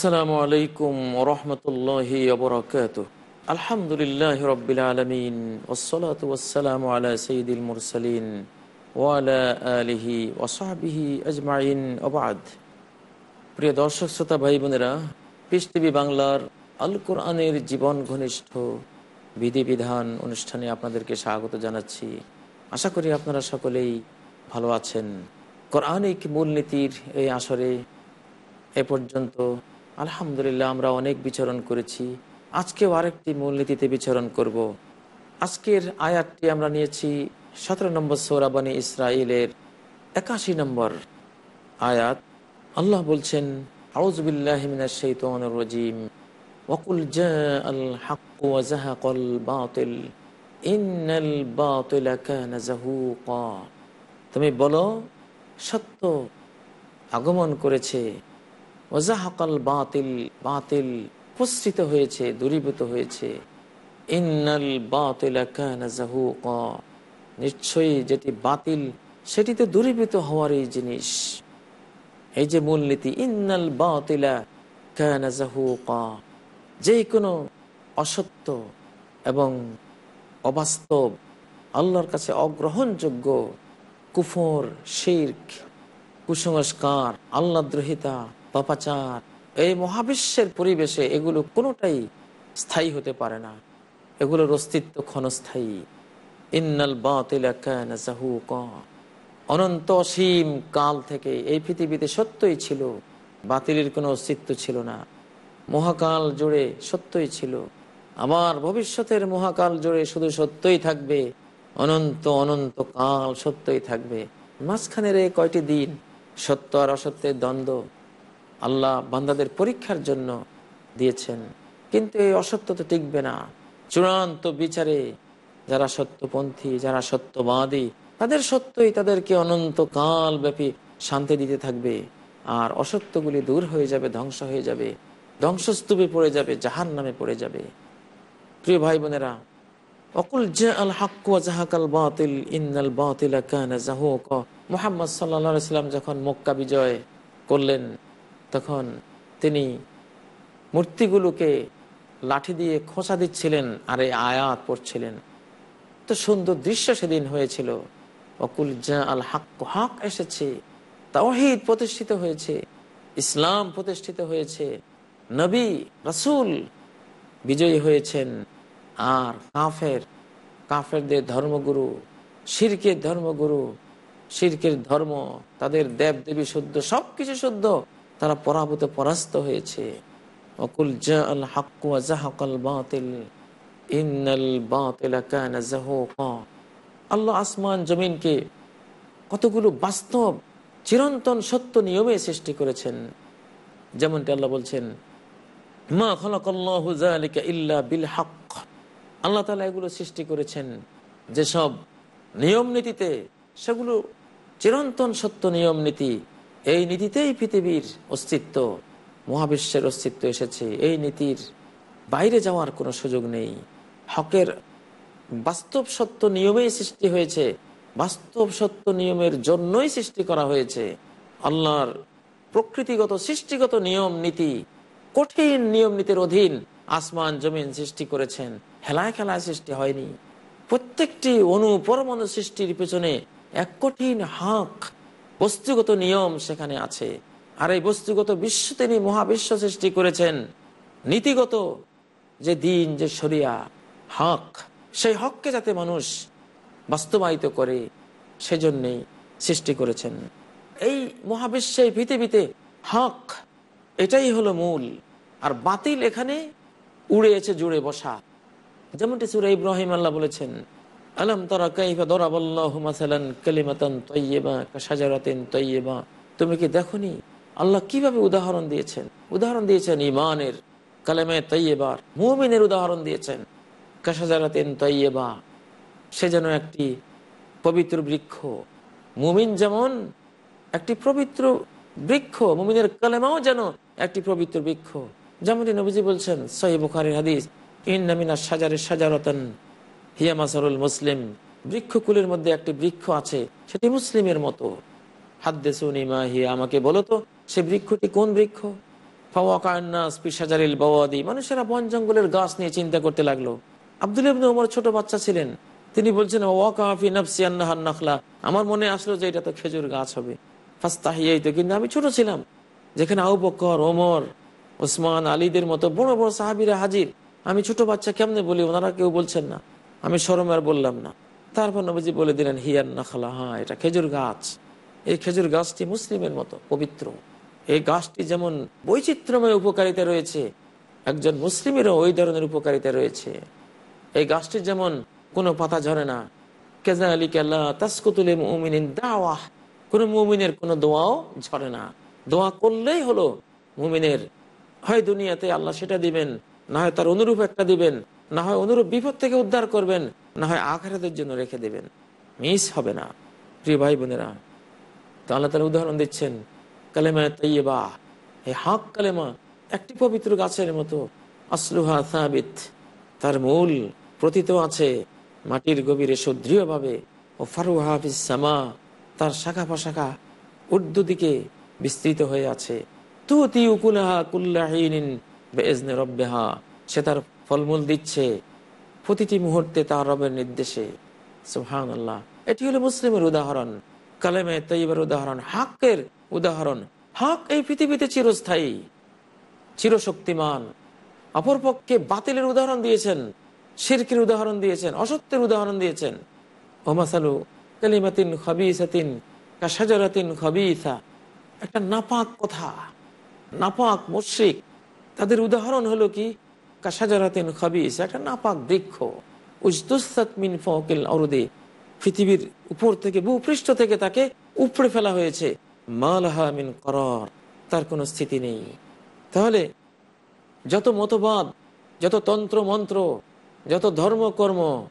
আসসালামু আলাইকুম ওরহমতুল্লাহি অবরাকাত আলহামদুলিল্লাহ রবিল আলমিন ওসলাত ওসালাম আলা সঈদুল মুরসালিন ওয়ালা আলিহি ওসাহাবিহি আজমাইন। অবাদ প্রিয় দর্শক, শ্রোতা ভাই বোনেরা পিস বাংলার আল কোরআনের জীবন ঘনিষ্ঠ বিধিবিধান অনুষ্ঠানে আপনাদেরকে স্বাগত জানাচ্ছি। আশা করি আপনারা সকলেই ভালো আছেন। কোরআনিক মূলনীতির এই আসরে এ পর্যন্ত আলহামদুলিল্লাহ, আমরা অনেক বিচরণ করেছি। আজকেও আরেকটি মূলনীতিতে বিচরণ করব। আজকের আয়াতটি আমরা নিয়েছি সতেরো নম্বর সৌরাবানী ইসরায়েলের একাশি নম্বর আয়াত। আল্লাহ বলছেন আউজবিল্লাহিমিনাজিম ওকুল তুমি বলো, সত্য আগমন করেছে ওজাহাকাল বাতিল বাতিল উপস্থিত হয়েছে, দূরীভূত হয়েছে। ইন্নাল বাতিল নিশ্চয়ই যেটি বাতিল সেটি তো দূরীভূত হওয়ার এই জিনিস। এই যে মূলনীতি, ইন্নাল বাতিলা যে কোনো অসত্য এবং অবাস্তব, আল্লাহর কাছে অগ্রহণযোগ্য কুফর, শির্ক, কুসংস্কার আল্লাদ্রোহিতা পাপাচার এই মহাবিশ্বের পরিবেশে এগুলো কোনোটাই স্থায়ী হতে পারে না। এগুলোর অস্তিত্ব ক্ষণস্থায়ী। ইন্নাল অনন্ত অসীম কাল থেকে এই পৃথিবীতে সত্যই ছিল, বাতিলের কোনো অস্তিত্ব ছিল না। মহাকাল জুড়ে সত্যই ছিল। আমার ভবিষ্যতের মহাকাল জুড়ে শুধু সত্যই থাকবে, অনন্ত অনন্ত কাল সত্যই থাকবে। মাঝখানের এই কয়টি দিন সত্য আর অসত্যের দ্বন্দ্ব আল্লাহ বান্দাদের পরীক্ষার জন্য দিয়েছেন। কিন্তু এই অসত্য তো টিকবে না। চূড়ান্ত বিচারে যারা সত্যপন্থী, যারা সত্যবাদী, তাদের সত্যই তাদেরকে অনন্ত কাল ব্যাপী শান্তি দিতে থাকবে। আর অসত্যগুলি দূর হয়ে যাবে, ধ্বংস হয়ে যাবে। ধ্বংসস্তূপে পড়ে যাবে জাহান নামে পড়ে যাবে। প্রিয় ভাই বোনেরা, অকুল আল হাক্কু জাহাকাল বাতিল, ইন্নাল বাতিল মোহাম্মদ সাল্লা সাল্লাম যখন মক্কা বিজয় করলেন তখন তিনি মূর্তিগুলোকে লাঠি দিয়ে খোঁচা দিচ্ছিলেন, আর এই আয়াত পড়ছিলেন। তো সুন্দর দৃশ্য সেদিন হয়েছিল। অকুল জা আল হাক হাক এসেছে, তাওহিদ প্রতিষ্ঠিত হয়েছে, ইসলাম প্রতিষ্ঠিত হয়েছে, নবী, রাসুল বিজয়ী হয়েছেন। আর কাফের, কাফেরদের ধর্মগুরু, শিরকের ধর্মগুরু, শিরকের ধর্ম, তাদের দেব দেবী শুদ্ধ, সবকিছু শুদ্ধ। তারা পরাভূত পরাস্ত হয়েছে। অকুল আল্লাহ আসমান জমিনকে কতগুলো বাস্তব, চিরন্তন সত্য নিয়মে সৃষ্টি করেছেন। যেমনটি আল্লাহ বলছেন, মা ইল্লা বিল আল্লাহ তাআলা এগুলো সৃষ্টি করেছেন। যেসব নিয়ম নীতিতে, সেগুলো চিরন্তন সত্য নিয়ম নীতি এই নীতিতেই পৃথিবীর অস্তিত্ব, মহাবিশ্বের অস্তিত্ব এসেছে। এই নীতির বাইরে যাওয়ার কোনো সুযোগ নেই। হকের বাস্তব সত্য নিয়মেই সৃষ্টি হয়েছে। বাস্তব সত্য নিয়মের জন্যই সৃষ্টি করা হয়েছে। আল্লাহর প্রকৃতিগত সৃষ্টিগত নিয়ম নীতি, কঠিন নিয়ম নীতির অধীন আসমান, জমিন সৃষ্টি করেছেন। হেলায় খেলায় সৃষ্টি হয়নি। প্রত্যেকটি অনুপরমাণু সৃষ্টির পেছনে এক কঠিন হাক বস্তুগত নিয়ম সেখানে আছে। আর এই বস্তুগত বিশ্ব তিনি মহাবিশ্ব সৃষ্টি করেছেন। নীতিগত যে দিন, যে সরিয়া হক, সেই হককে যাতে মানুষ বাস্তবায়িত করে, সেজন্যেই সৃষ্টি করেছেন। এই মহাবিশ্বে পৃথিবীতে হক, এটাই হলো মূল। আর বাতিল এখানে উড়ে এসে জুড়ে বসা। যেমনটি সুরা ইব্রাহিম আল্লাহ বলেছেন আলম তারা কাইফা দরাবাল্লাহু মাসালান কালিমাতান তৈয়বা সাজারাতিন তৈয়বা তুমি কি দেখনি? আল্লাহ কীভাবে উদাহরণ দিয়েছেন? উদাহরণ দিয়েছেন ইমানের কালেমে তৈয়বার মুমিনের উদাহরণ দিয়েছেন কাসাজারাতিন তৈয়বা সে যেন একটি পবিত্র বৃক্ষ। মুমিন যেমন একটি পবিত্র বৃক্ষ, মুমিনের কালেমাও যেন একটি পবিত্র বৃক্ষ। যেমনটি নবীজি বলছেন সহি বুখারের হাদিস ইন্নামিনা সাজারে সাজারতন হিয়া মাসারুল মুসলিম, বৃক্ষকুলের মধ্যে একটি বৃক্ষ আছে, সেটি মুসলিমের মতো। হাদ্দে শুনি মা হিয়া, আমাকে বলো তো, সে বৃক্ষটি কোন বৃক্ষ? মানুষেরা বন জঙ্গলের গাছ নিয়ে চিন্তা করতে লাগল। আব্দুল ছোট বাচ্চা ছিলেন। তিনি বলছেন আমার মনে আসলো যে এটা তো খেজুর গাছ হবে। কিন্তু আমি ছোট ছিলাম, যেখানে আউ ওমর, ওসমান, আলীদের মতো বড় বড় সাহাবিরা হাজির। আমি ছোট বাচ্চা কেমনে বলি, ওনারা কেউ বলছেন না। আমি সরম আর বললাম না। তারপর নবীজি বলে দিলেন হিয়ার নাখলা হ্যাঁ এটা খেজুর গাছ। এই খেজুর গাছটি মুসলিমের মতো, পবিত্র। এই গাছটি যেমন বৈচিত্র্যময় উপকারিতা রয়েছে, একজন মুসলিমেরও ওই ধরনের উপকারিতা রয়েছে। এই গাছটির যেমন কোনো পাতা ঝরে না কেজা আলী কেল্লা তাসকুতুল মুমিনিন দাওয়াহ কোনো মুমিনের কোনো দোয়াও ঝরে না। দোয়া করলেই হলো মুমিনের, হয় দুনিয়াতে আল্লাহ সেটা দিবেন, না হয় তার অনুরূপ একটা দিবেন না হয় অনুরূপ বিপদ থেকে উদ্ধার করবেন, না হয় আখারাতের জন্য রেখে দেবেন। মিস হবে না। প্রিয় ভাই বোনেরা, তো আল্লাহ তার উদাহরণ দিচ্ছেন, কালেমা তৈবা এই হাক কালেমা একটি পবিত্র গাছের মতো, আসলুহা সাবিত। তার মূল প্রতীত আছে মাটির গভীরে সুদৃঢ়ভাবে, ও ফারুহা সামা। তার শাখা প্রশাখা উর্দু দিকে বিস্তৃত হয়ে আছে। তু তি উকুলাহা কুল্লাহিন সে তার ফলমূল দিচ্ছে প্রতিটি মুহূর্তে তার রবের নির্দেশে। সুহান আল্লাহ এটি হলো মুসলিমের উদাহরণ, কালেমে তৈবের উদাহরণ হাকের উদাহরণ। হক এই পৃথিবীতে চিরস্থায়ী, চিরশক্তিমান। অপরপক্ষে বাতিলের উদাহরণ দিয়েছেন, শিরকের উদাহরণ দিয়েছেন, অসত্যের উদাহরণ দিয়েছেন। ওমাসালু কালিমাতিন খবিসাতিন কাসাজারাতিন খবিসা। একটা নাপাক কথা, নাপাক মুশ্রিক। তাদের উদাহরণ হলো কি? কাসাজারাতিন খবিস, একটা নাপাক বৃক্ষ উজতুসাত মিন ফকিল অরুদে পৃথিবীর উপর থেকে, ভূপৃষ্ঠ থেকে তাকে উপড়ে ফেলা হয়েছে। মালহা মিন করর, তার কোনো স্থিতি নেই। তাহলে যত মতবাদ, যত তন্ত্র মন্ত্র যত ধর্মকর্ম,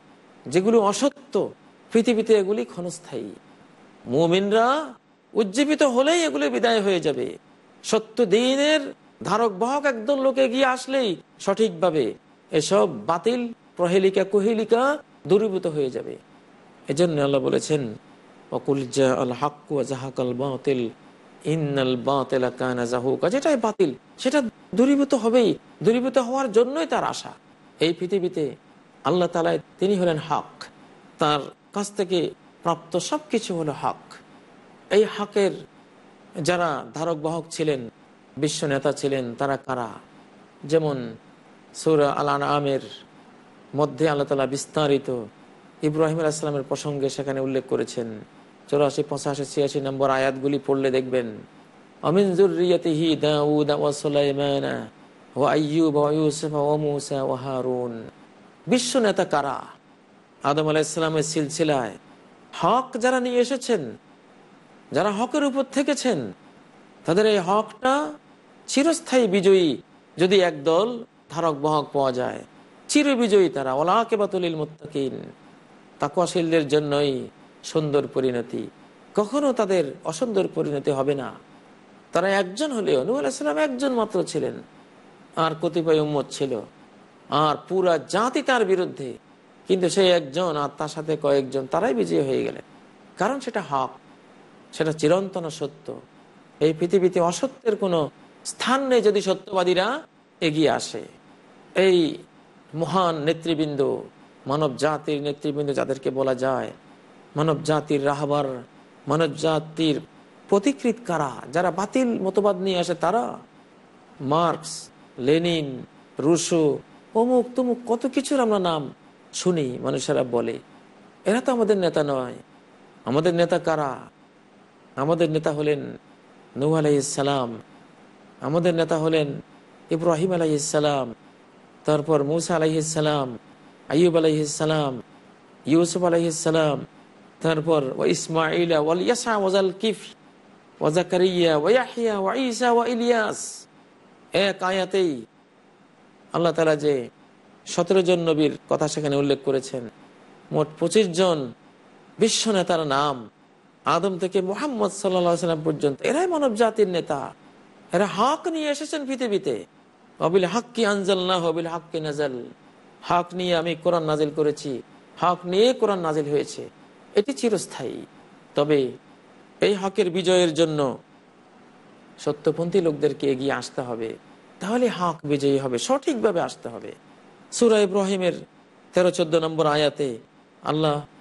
যেগুলো অসত্য, পৃথিবীতে এগুলি ক্ষণস্থায়ী। মুমিনরা উজ্জীবিত হলেই এগুলি বিদায় হয়ে যাবে। সত্য দিনের ধারক বাহক একদল লোকে গিয়ে আসলেই সঠিকভাবে এসব বাতিল, প্রহেলিকা, কুহেলিকা দূরীভূত হয়ে যাবে। এজন্য আল্লাহ বলেছেন অকুল আল হাক্কু জাহাকাল বাতিল, ইন্নাল বাতিলা কানা জাহুকা। যেটাই বাতিল, সেটা দূরীভূত হবেই। দূরীভূত হওয়ার জন্যই তার আশা। এই পৃথিবীতে আল্লাহ তালা তিনি হলেন হক। তার কাছ থেকে প্রাপ্ত সব কিছু হলো হক। এই হকের যারা ধারক বাহক ছিলেন বিশ্ব নেতা ছিলেন তারা কারা? যেমন সৌরা আল আমের মধ্যে আল্লাহ তালা বিস্তারিত ইব্রাহিম আলাইসলামের প্রসঙ্গে সেখানে উল্লেখ করেছেন। চৌরাশি, পঁচাশি, ছিয়াশি নম্বর আয়াতগুলি পড়লে দেখবেন, অমিন জুরিয়াতিহি দাউদ ওয়া সুলাইমানা ওয়া আইয়ুব ওয়া ইউসুফ ওয়া মূসা ওয়া হারুন। বিশ্ব নেতা কারা? আদম আলাইসালামের সিলসিলায় হক যারা নিয়ে এসেছেন, যারা হকের উপর থেকেছেন তাদের এই হকটা চিরস্থায়ী বিজয়ী যদি একদল ধারক বাহক পাওয়া যায়। চির বিজয়ী তারা ওলাকে বাতুলিল মুত্তাকিন। তাকুয়াশীলদের জন্যই সুন্দর পরিণতি। কখনো তাদের অসুন্দর পরিণতি হবে না। তারা একজন হলেও নূ আলাইসালাম একজন মাত্র ছিলেন। আর কতিপয় উম্মত ছিল। আর পুরা জাতি তার বিরুদ্ধে। কিন্তু সেই একজন আর তার সাথে কয়েকজন তারাই বিজয়ী হয়ে গেলেন। কারণ সেটা হক। সেটা চিরন্তন সত্য। এই পৃথিবীতে অসত্যের কোনো স্থান নেই যদি সত্যবাদীরা এগিয়ে আসে। এই মহান নেতৃবৃন্দ, মানব জাতির নেতৃবৃন্দ যাদেরকে বলা যায়, মানব জাতির রাহবার, মানব জাতির প্রতিকৃত কারা, যারা বাতিল মতবাদ নিয়ে আসে তারা, মার্কস, লেনিন, রুশো, অমুক তমুক কত কিছুর আমরা নাম শুনি মানুষেরা বলে। এরা তো আমাদের নেতা নয়। আমাদের নেতা কারা? আমাদের নেতা হলেন নূ আলাইসালাম আমাদের নেতা হলেন ইব্রাহিম আলাইসালাম তারপর মুসা আলাইসালাম আইয়ুব আলাইহিসালাম ইউসুফ আলাইহিসালাম তারপর ও ইসমাইলা ওয়াল ইয়াসা ওয়াজাল কিফ ওয়াজাকারিয়া ওয়াহিয়া ওয়া ঈসা ওয়া ইলিয়াস। এক আয়াতেই আল্লাহ তালা যে সতেরো জন নবীর কথা সেখানে উল্লেখ করেছেন। মোট পঁচিশ জন বিশ্ব নেতার নাম। আদম থেকে মোহাম্মদ সাল্লা সাল্লাম পর্যন্ত, এরাই মানব জাতির নেতা। এরা হক নিয়ে এসেছেন পৃথিবীতে। অবিল হাক্কি আনজাল না হবিল হাক্কি নাজাল। হক নিয়ে আমি কোরআন নাজিল করেছি, হক নিয়ে কোরআন নাজিল হয়েছে। এটি চিরস্থায়ী। তবে এই হকের বিজয়ের জন্য সত্যপন্থী লোকদেরকে এগিয়ে আসতে হবে। তাহলে হক বিজয়ী হবে, সঠিকভাবে আসতে হবে। সুরা ইব্রাহিমের তেরো চোদ্দ নম্বর আয়াতে আল্লাহ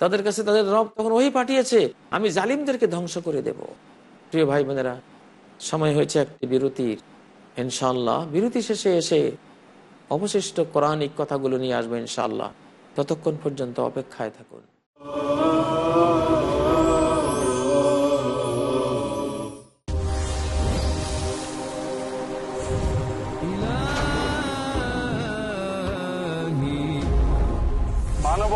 তাদের কাছে তাদের রব তখন ওই পাঠিয়েছে, আমি জালিমদেরকে ধ্বংস করে দেব। প্রিয় ভাই বোনেরা সময় হয়েছে একটি বিরতির। ইনশাল্লাহ বিরতি শেষে এসে অবশিষ্ট কোরআনিক কথাগুলো নিয়ে আসবে ইনশাল্লাহ ততক্ষণ পর্যন্ত অপেক্ষায় থাকুন।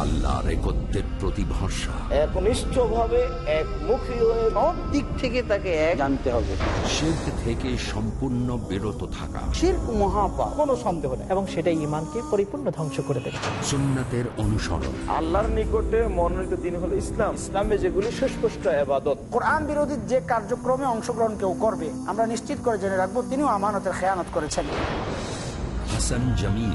আল্লাহর একত্রের প্রতি ভরসা একনিষ্ঠভাবে একমুখী হয়ে সব দিক থেকে তাকে এক জানতে হবে। শিল্প থেকে সম্পূর্ণ বিরত থাকা। শিল্প মহাপা কোনো সন্দেহ নেই। এবং সেটা ইমানকে পরিপূর্ণ ধ্বংস করে দেবে। সুন্নাতের অনুসরণ। আল্লাহর নিকটে মনোনীত দিন হলো ইসলাম। ইসলামে যেগুলি সুস্পষ্ট আবাদত কোরআন বিরোধী যে কার্যক্রমে অংশগ্রহণ কেউ করবে আমরা নিশ্চিত করে জেনে রাখব তিনিও আমানতের খেয়ানত করেছেন। Hasan Jamil.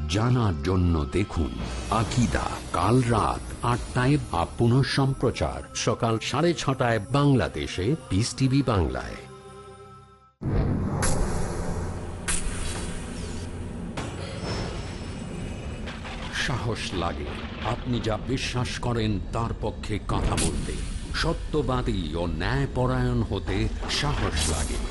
জানার জন্য দেখুন আকিদা, কাল রাত আটটায় বা পুনঃ সম্প্রচার সকাল সাড়ে ছটায় বাংলাদেশে পিস টিভি বাংলায়। সাহস লাগে, আপনি যা বিশ্বাস করেন তার পক্ষে কথা বলতে। সত্যবাদী ও ন্যায়পরায়ণ হতে সাহস লাগে।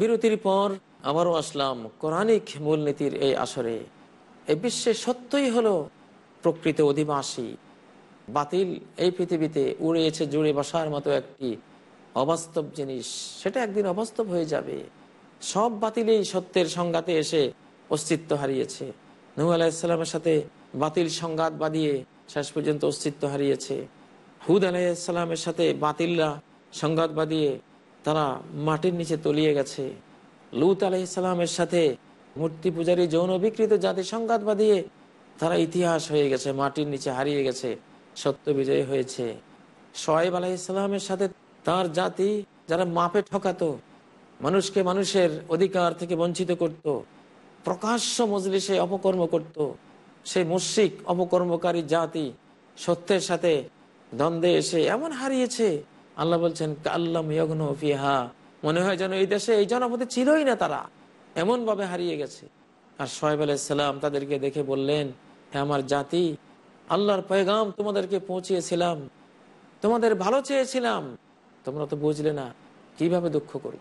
বিরতির পর আবারও আসলাম কোরআনিক মূলনীতির এই আসরে। এ বিশ্বে সত্যই হলো প্রকৃত অধিবাসী। বাতিল এই পৃথিবীতে উড়িয়েছে জুড়ে বসার মতো একটি অবাস্তব জিনিস। সেটা একদিন অবাস্তব হয়ে যাবে। সব বাতিলেই সত্যের সংঘাতে এসে অস্তিত্ব হারিয়েছে। নূ আলাইসাল্লামের সাথে বাতিল সংঘাত বাঁধিয়ে শেষ পর্যন্ত অস্তিত্ব হারিয়েছে। হুদ আলাইসাল্লামের সাথে বাতিলরা সংঘাত বাঁধিয়ে তারা মাটির নিচে তলিয়ে গেছে লুত আলাইসাল্লামের সাথে মূর্তি পূজারী যৌন বিকৃত জাতি সংঘাত বাঁধিয়ে তারা ইতিহাস হয়ে গেছে, মাটির নিচে হারিয়ে গেছে, সত্য বিজয় হয়েছে সোয়েব আলাইসাল্লামের সাথে তার জাতি যারা মাপে ঠকাতো, মানুষকে মানুষের অধিকার থেকে বঞ্চিত করত। প্রকাশ্য মজলিসে অপকর্ম করত। সেই মুশিক অপকর্মকারী জাতি সত্যের সাথে দ্বন্দ্বে এসে এমন হারিয়েছে আল্লাহ বলছেন, কাল্লাম ইয়গ্ন ফিহা। মনে হয় যেন এই দেশে এই জনপদে ছিলই না তারা এমন ভাবে হারিয়ে গেছে। আর সোহেব আলাইসাল্লাম তাদেরকে দেখে বললেন হ্যাঁ আমার জাতি, আল্লাহর পয়গাম তোমাদেরকে পৌঁছিয়েছিলাম, তোমাদের ভালো চেয়েছিলাম। তোমরা তো বুঝলে না, কীভাবে দুঃখ করি?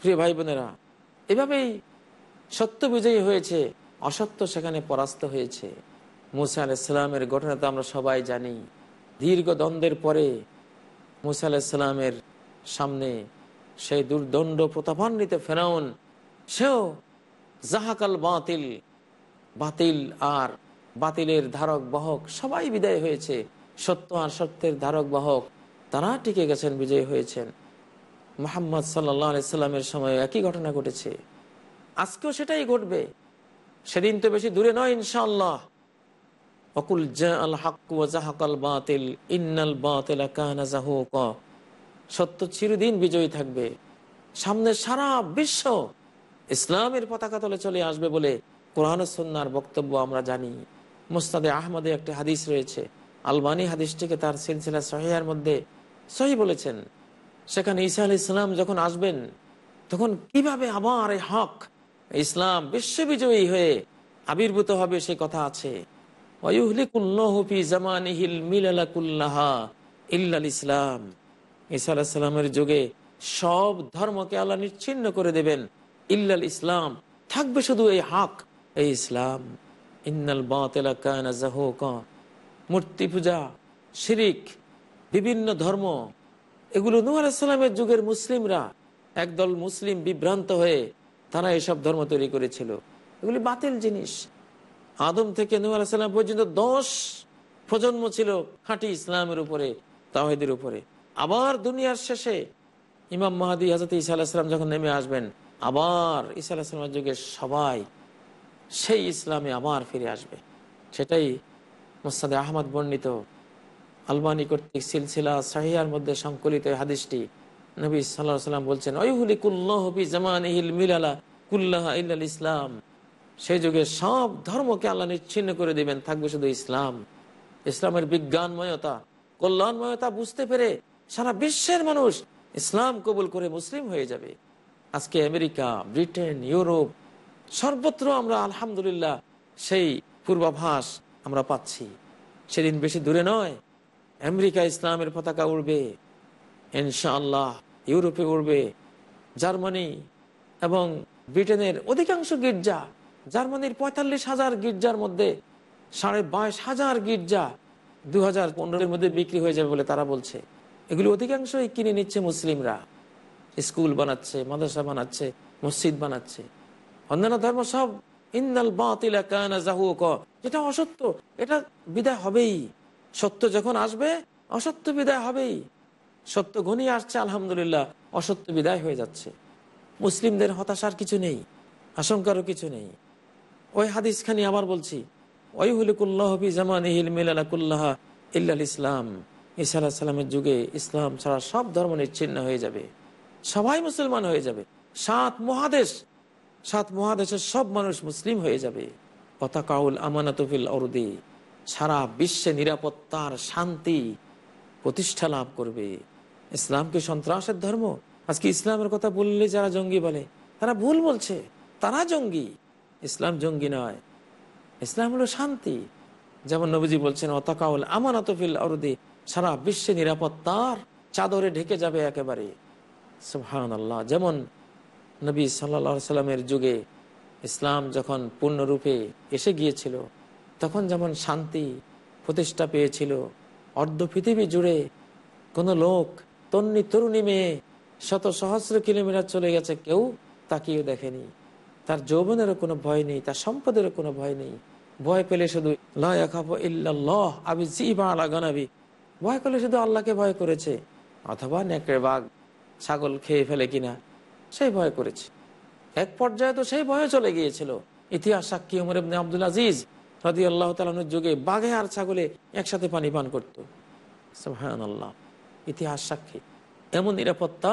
প্রিয় ভাই বোনেরা এভাবেই সত্য বিজয়ী হয়েছে, অসত্য সেখানে পরাস্ত হয়েছে। মুসা আলাইসাল্লামের ঘটনা তো আমরা সবাই জানি। দীর্ঘ দ্বন্দ্বের পরে মুসা আলাইসাল্লামের সামনে সেই দুর্দণ্ড প্রতাপান্বিত ফেরাউন, সেও জাহাকাল বাতিল বাতিল আর বাতিলের ধারক বাহক, সবাই বিদায় হয়েছে। সত্য আর সত্যের ধারক বাহক, তারা টিকে গেছেন, বিজয়ী হয়েছেন। মোহাম্মদ সাল্লাহ সাল্লামের সময় একই ঘটনা ঘটেছে। আজকেও সেটাই ঘটবে। সেদিন তো বেশি দূরে নয় ইনশাল্লাহ অকুল সত্য চিরদিন বিজয়ী থাকবে। সামনে সারা বিশ্ব ইসলামের পতাকা তলে চলে আসবে বলে কোরআন সন্ন্যার বক্তব্য আমরা জানি। মুস্তাদে আহমদে একটি হাদিস রয়েছে। আলবানি হাদিসটিকে তার সিলসিলা সহিয়ার মধ্যে সহি বলেছেন। সেখানে ঈসা আল ইসলাম যখন আসবেন, তখন কীভাবে আবার এই হক, ইসলাম বিশ্ববিজয়ী হয়ে আবির্ভূত হবে সে কথা আছে। ইসলাম। আলাহিসাল্লামের যুগে সব ধর্মকে আল্লাহ নিচ্ছিন্ন করে দেবেন। ইল্লাল ইসলাম, থাকবে শুধু এই হাক, এই ইসলাম। ইন্নাল মূর্তি পূজা শিরিক, বিভিন্ন ধর্ম। এগুলো নূহ আলাইসাল্লামের যুগের মুসলিমরা, একদল মুসলিম বিভ্রান্ত হয়ে তারা এসব ধর্ম তৈরি করেছিল। এগুলি বাতিল জিনিস। আদম থেকে নূহ আলাইসাল্লাম পর্যন্ত দশ প্রজন্ম ছিল খাঁটি ইসলামের উপরে তাহিদের উপরে। আবার দুনিয়ার শেষে ইমাম মাহাদি হাজরত ইসা আলাহিসাম যখন নেমে আসবেন, আবার ইসা আলাহিসামের যুগে সবাই সেই ইসলামে আবার ফিরে আসবে। সেটাই মোসাদে আহমদ বর্ণিত আলবানি কর্তৃক সিলসিলা সাহিয়ার মধ্যে সংকলিত হাদিসটি। নবী সাল্লাহ সাল্লাম বলছেন ওইহুলিকুল্লাহবি জামান ইহিল মিলালা কুল্লাহ ইসলাম। সেই যুগে সব ধর্মকে আল্লাহ নিচ্ছিন্ন করে দিবেন, থাকবে শুধু ইসলাম। ইসলামের বিজ্ঞানময়তা, কল্যাণময়তা বুঝতে পেরে সারা বিশ্বের মানুষ ইসলাম কবুল করে মুসলিম হয়ে যাবে। আজকে আমেরিকা, ব্রিটেন, ইউরোপ, সর্বত্র আমরা আলহামদুলিল্লাহ সেই পূর্বাভাস আমরা পাচ্ছি। সেদিন বেশি দূরে নয়, আমেরিকা ইসলামের পতাকা উড়বে, ইনশাআল্লাহ ইউরোপে উড়বে, জার্মানি এবং ব্রিটেনের অধিকাংশ গির্জা জার্মানির পঁয়তাল্লিশ হাজার গির্জার মধ্যে সাড়ে বাইশ হাজার গির্জা দু হাজার পনেরোর মধ্যে বিক্রি হয়ে যাবে বলে তারা বলছে। এগুলি অধিকাংশই কিনে নিচ্ছে মুসলিমরা। স্কুল বানাচ্ছে, মাদ্রাসা বানাচ্ছে, মসজিদ বানাচ্ছে। অন্যান্য ধর্ম সব ইন্দাল অসত্য, এটা বিদায় হবেই। সত্য যখন আসবে, অসত্য বিদায় হবেই। সত্য ঘনিয়ে আসছে, আলহামদুলিল্লাহ, অসত্য বিদায় হয়ে যাচ্ছে। মুসলিমদের হতাশার কিছু নেই, আশঙ্কারও কিছু নেই। ওই হাদিস খানি আবার বলছি ওই হলিকুল্লাহবি জামান ইসলাম। ইসা সালামের যুগে ইসলাম ছাড়া সব ধর্ম নিচ্ছিন্ন হয়ে যাবে। সবাই মুসলমান হয়ে যাবে। সাত মহাদেশ, সাত মহাদেশের সব মানুষ মুসলিম হয়ে যাবে। পতাকাউল আমানাতফিল অরুদি, সারা বিশ্বে নিরাপত্তার শান্তি প্রতিষ্ঠা লাভ করবে। ইসলামকে সন্ত্রাসের ধর্ম? আজকে ইসলামের কথা বললে যারা জঙ্গি বলে, তারা ভুল বলছে। তারা জঙ্গি। ইসলাম জঙ্গি নয়। ইসলাম হলো শান্তি। যেমন নবীজি বলছেন, অতাকাউল আমানাতফিল অরুদি সারা বিশ্বে নিরাপত্তার চাদরে ঢেকে যাবে একেবারে। সুহান আল্লাহ যেমন নবী সাল্লা সাল্লামের যুগে ইসলাম যখন পূর্ণরূপে এসে গিয়েছিল, তখন যেমন শান্তি প্রতিষ্ঠা পেয়েছিল, অর্ধ পৃথিবী জুড়ে কোনো লোক, তন্নি তরুণী মেয়ে, শত সহস্র কিলোমিটার চলে গেছে, কেউ তাকিয়ে দেখেনি। তার যৌবনেরও কোনো ভয় নেই, তার সম্পদেরও কোনো ভয় নেই। ভয় পেলে শুধু ইল্লাল্লাহ আবি জিবা আলা গানাবি। ভয় করলে শুধু আল্লাহকে ভয় করেছে, অথবা নেকড়ে বাঘ, ছাগল খেয়ে ফেলে কিনা সেই ভয় করেছে। এক পর্যায়ে তো সেই ভয়ে চলে গিয়েছিল। ইতিহাস সাক্ষী উমর আব্দুল আজিজ রাদি আল্লাহ তালানোর যুগে বাঘে আর ছাগলে একসাথে পানি পান করতো। সুবহান আল্লাহ ইতিহাস সাক্ষী। এমন নিরাপত্তা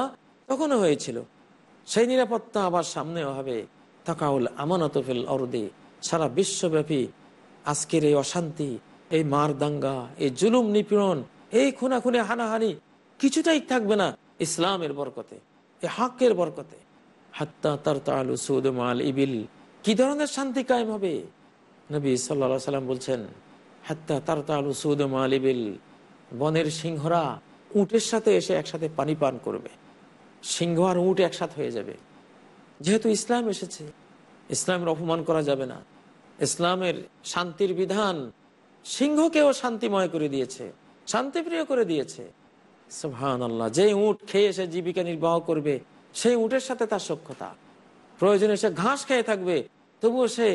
তখনও হয়েছিল। সেই নিরাপত্তা আবার সামনেও হবে। তাকাউল আমানত ফিল অরদে। সারা বিশ্বব্যাপী আজকের এই অশান্তি, এই মার দাঙ্গা, এই জুলুম নিপীড়ন, এই খুনাখুনে, হানাহানি কিছুটাই থাকবে না ইসলামের বরকতে এই হাক্কের বরকতে। হাত্তা তার তালু সৌদ মাল ইবিল। কি ধরনের শান্তি কায়েম হবে? নবী সাল্লা সাল্লাম বলছেন, হাত্তা তার তালু সৌদ মাল ইবিল। বনের সিংহরা উটের সাথে এসে একসাথে পানি পান করবে। সিংহ আর উট একসাথে হয়ে যাবে। যেহেতু ইসলাম এসেছে, ইসলামের অপমান করা যাবে না। ইসলামের শান্তির বিধান সিংহকেও শান্তিময় করে দিয়েছে, শান্তিপ্রিয় করে দিয়েছে। যে উট খেয়ে সে জীবিকা নির্বাহ করবে, সেই উটের সাথে তার সক্ষতা প্রয়োজনে সে ঘাস খেয়ে থাকবে, তবুও সে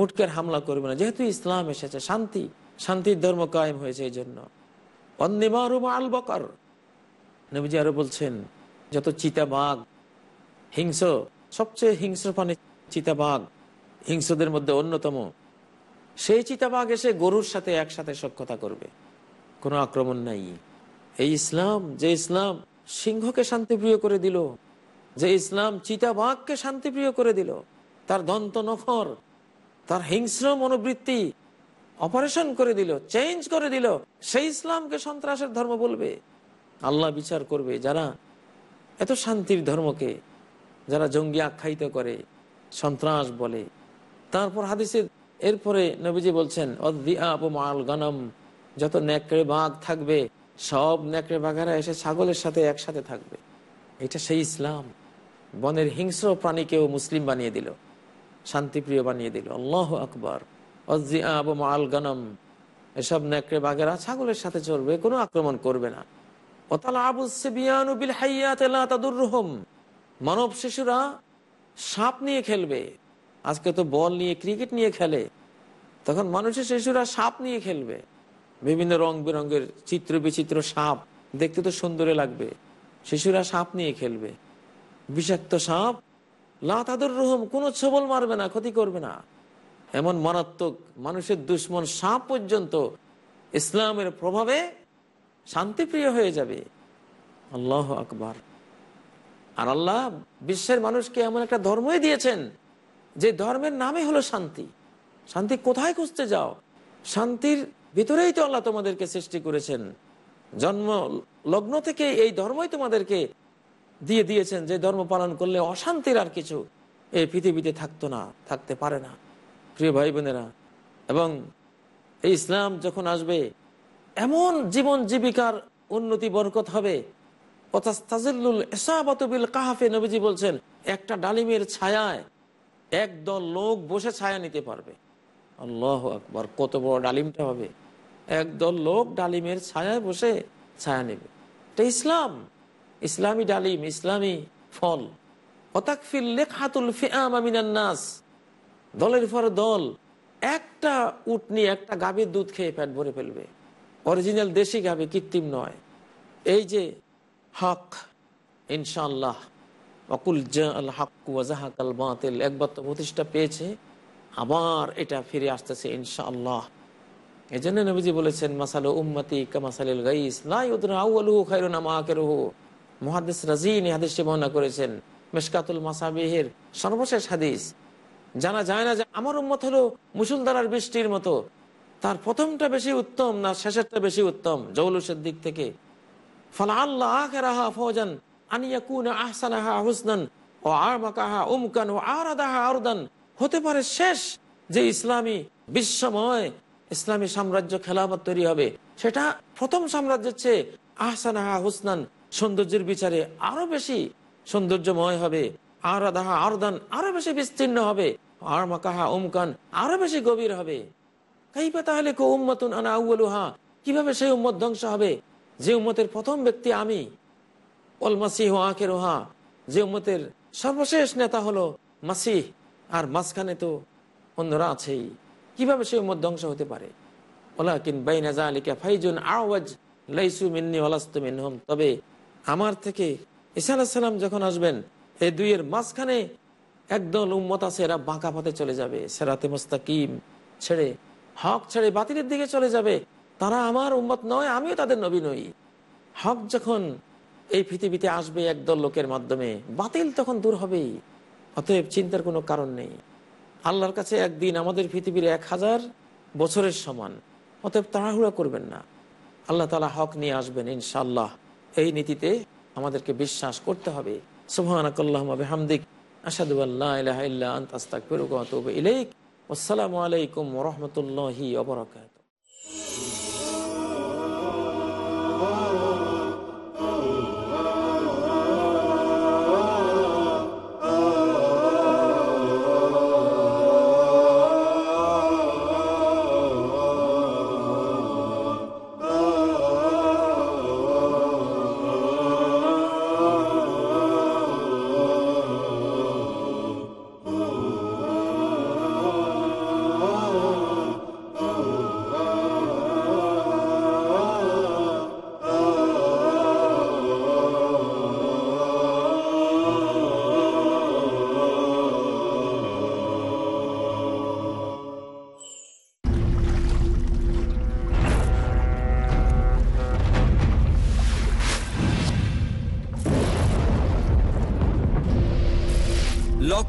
উটকে হামলা করবে না। যেহেতু ইসলাম এসেছে, শান্তি, শান্তির ধর্ম কায়েম হয়েছে এই জন্য। আল বকর, নবীজি আরও বলছেন, যত চিতাবাঘ হিংস্র, সবচেয়ে হিংস্র প্রাণী চিতাবাঘ। হিংস্রদের মধ্যে অন্যতম। সেই চিতাবাঘ এসে গরুর সাথে একসাথে সক্ষতা করবে। কোনো আক্রমণ নাই। এই ইসলাম, যে ইসলাম সিংহকে শান্তিপ্রিয় করে দিল, যে ইসলাম চিতাবাঘকে শান্তিপ্রিয় করে দিল, তার দন্ত নখর তার হিংস্র মনোবৃত্তি অপারেশন করে দিল, চেঞ্জ করে দিল, সেই ইসলামকে সন্ত্রাসের ধর্ম বলবে। আল্লাহ বিচার করবে যারা এত শান্তির ধর্মকে যারা জঙ্গি আখ্যায়িত করে, সন্ত্রাস বলে। তারপর হাদিসে এরপরে নবীজি বলছেন মাল গনম যত নেকড়ে বাঘ থাকবে, সব নেকড়ে বাঘেরা এসে ছাগলের সাথে একসাথে থাকবে। এটা সেই ইসলাম। বনের হিংস্র প্রাণীকেও মুসলিম বানিয়ে দিল, শান্তিপ্রিয় বানিয়ে দিল। আল্লাহ আকবর। মাল গনম এসব নেকড়ে বাঘেরা ছাগলের সাথে চলবে কোনো আক্রমণ করবে না। মানব শিশুরা সাপ নিয়ে খেলবে। আজকে তো বল নিয়ে, ক্রিকেট নিয়ে খেলে। তখন মানুষের শিশুরা সাপ নিয়ে খেলবে। বিভিন্ন রং বেরঙের চিত্র বিচিত্র সাপ দেখতে তো সুন্দরে লাগবে। শিশুরা সাপ নিয়ে খেলবে। বিষাক্ত সাপ লাতাদুর রহম, কোনো ছবল মারবে না, ক্ষতি করবে না। এমন মারাত্মক মানুষের দুশ্মন সাপ পর্যন্ত ইসলামের প্রভাবে শান্তিপ্রিয় হয়ে যাবে। আল্লাহ আকবার। আর আল্লাহ বিশ্বের মানুষকে এমন একটা ধর্মই দিয়েছেন যে ধর্মের নামে হলো শান্তি। শান্তি কোথায় খুঁজতে যাও? শান্তির ভিতরেই তো আল্লাহ তোমাদেরকে সৃষ্টি করেছেন। জন্ম, লগ্ন থেকে এই ধর্মই তোমাদেরকে দিয়ে দিয়েছেন যে ধর্ম পালন করলে অশান্তির আর কিছু এই পৃথিবীতে থাকতো না, থাকতে পারে না। প্রিয় ভাই বোনেরা এবং এই ইসলাম যখন আসবে, এমন জীবন জীবিকার উন্নতি, বরকত হবে নবীজি বলছেন, একটা ডালিমের ছায়ায় একদল লোক বসে ছায়া নিতে পারবে। আল্লাহ আকবর, কত বড় ডালিমটা হবে। একদল লোক ডালিমের ছায়ায় বসে ছায়া নেবে। এটা ইসলাম। ইসলামী ডালিম, ইসলামী ফল। নাস। দলের পর দল একটা উটনি একটা গাভীর দুধ খেয়ে পেট ভরে ফেলবে। অরিজিনাল দেশি গাভী কৃত্রিম নয়। এই যে হক ইনশাল্লাহ অকুল জাহাকাল বাতিল। একবার তো প্রতিষ্ঠা পেয়েছে, আবার এটা ফিরে আসতেছে ইনশাআল্লাহ। এই জন্য নবীজি বলেছেন, মাসাল উম্মতি কামাসালিল গাইস রাজিন হাদিসটি বর্ণনা করেছেন মেশকাতুল মাসাবিহের সর্বশেষ হাদিস। জানা যায় না যে আমার উম্মত হলো মুসুলদারার বৃষ্টির মতো। তার প্রথমটা বেশি উত্তম না শেষেরটা বেশি উত্তম? জৌলুসের দিক থেকে আহসানাহা হুসনান ও ও আরাদাহা হতে পারে শেষ যে ইসলামী বিশ্বময়, ইসলামী সাম্রাজ্য খেলাফত তৈরি হবে। সেটা প্রথম সাম্রাজ্যের চেয়ে আহসানাহা হুসনান সৌন্দর্যের বিচারে আরও বেশি সৌন্দর্যময় হবে। আর দাহা আরদান আরও বেশি বিস্তীর্ণ হবে। আর মাকাহা উমকান আরও বেশি গভীর হবে। কাইপা তাহলে কো উম্মতুন আনা আউ্বালুহা কীভাবে সেই উম্মত ধ্বংস হবে? যে উম্মতের প্রথম ব্যক্তি আমি ওল মাসিহ আখের ওহা যে উম্মতের সর্বশেষ নেতা হলো মাসিহ। আর মাঝখানে তো অন্যরা আছেই। কীভাবে সে উম্মত ধ্বংস হতে পারে? ওলাকিন বাইনা জালিকা ফাইজুন আওয়াজ, লাইসু মিন্নি মিনহুম। তবে আমার থেকে ঈসা আলাইহিস যখন আসবেন, এই দুইয়ের মাঝখানে একদল উম্মত আছে, এরা বাঁকা পথে চলে যাবে, সেরাতে মুস্তাকিম ছেড়ে, হক ছেড়ে বাতিলের দিকে চলে যাবে। তারা আমার উম্মত নয়, আমিও তাদের নবী নই। হক যখন এই পৃথিবীতে আসবে একদল লোকের মাধ্যমে, বাতিল তখন দূর হবেই। অতএব চিন্তার কোনো কারণ নেই। আল্লাহর কাছে একদিন আমাদের পৃথিবীর এক হাজার বছরের সমান। অতএব তাড়াহুড়া করবেন না। আল্লাহ তালা হক নিয়ে আসবেন ইনশাল্লাহ এই নীতিতে আমাদেরকে বিশ্বাস করতে হবে। সুবহানাকাল্লাহুম্মা আসাদু আল্লাহ ইলাহা ইল্লা আনতা, আস্তাগফিরুকা ওয়া আতুবু ইলাইক। আলাইকুম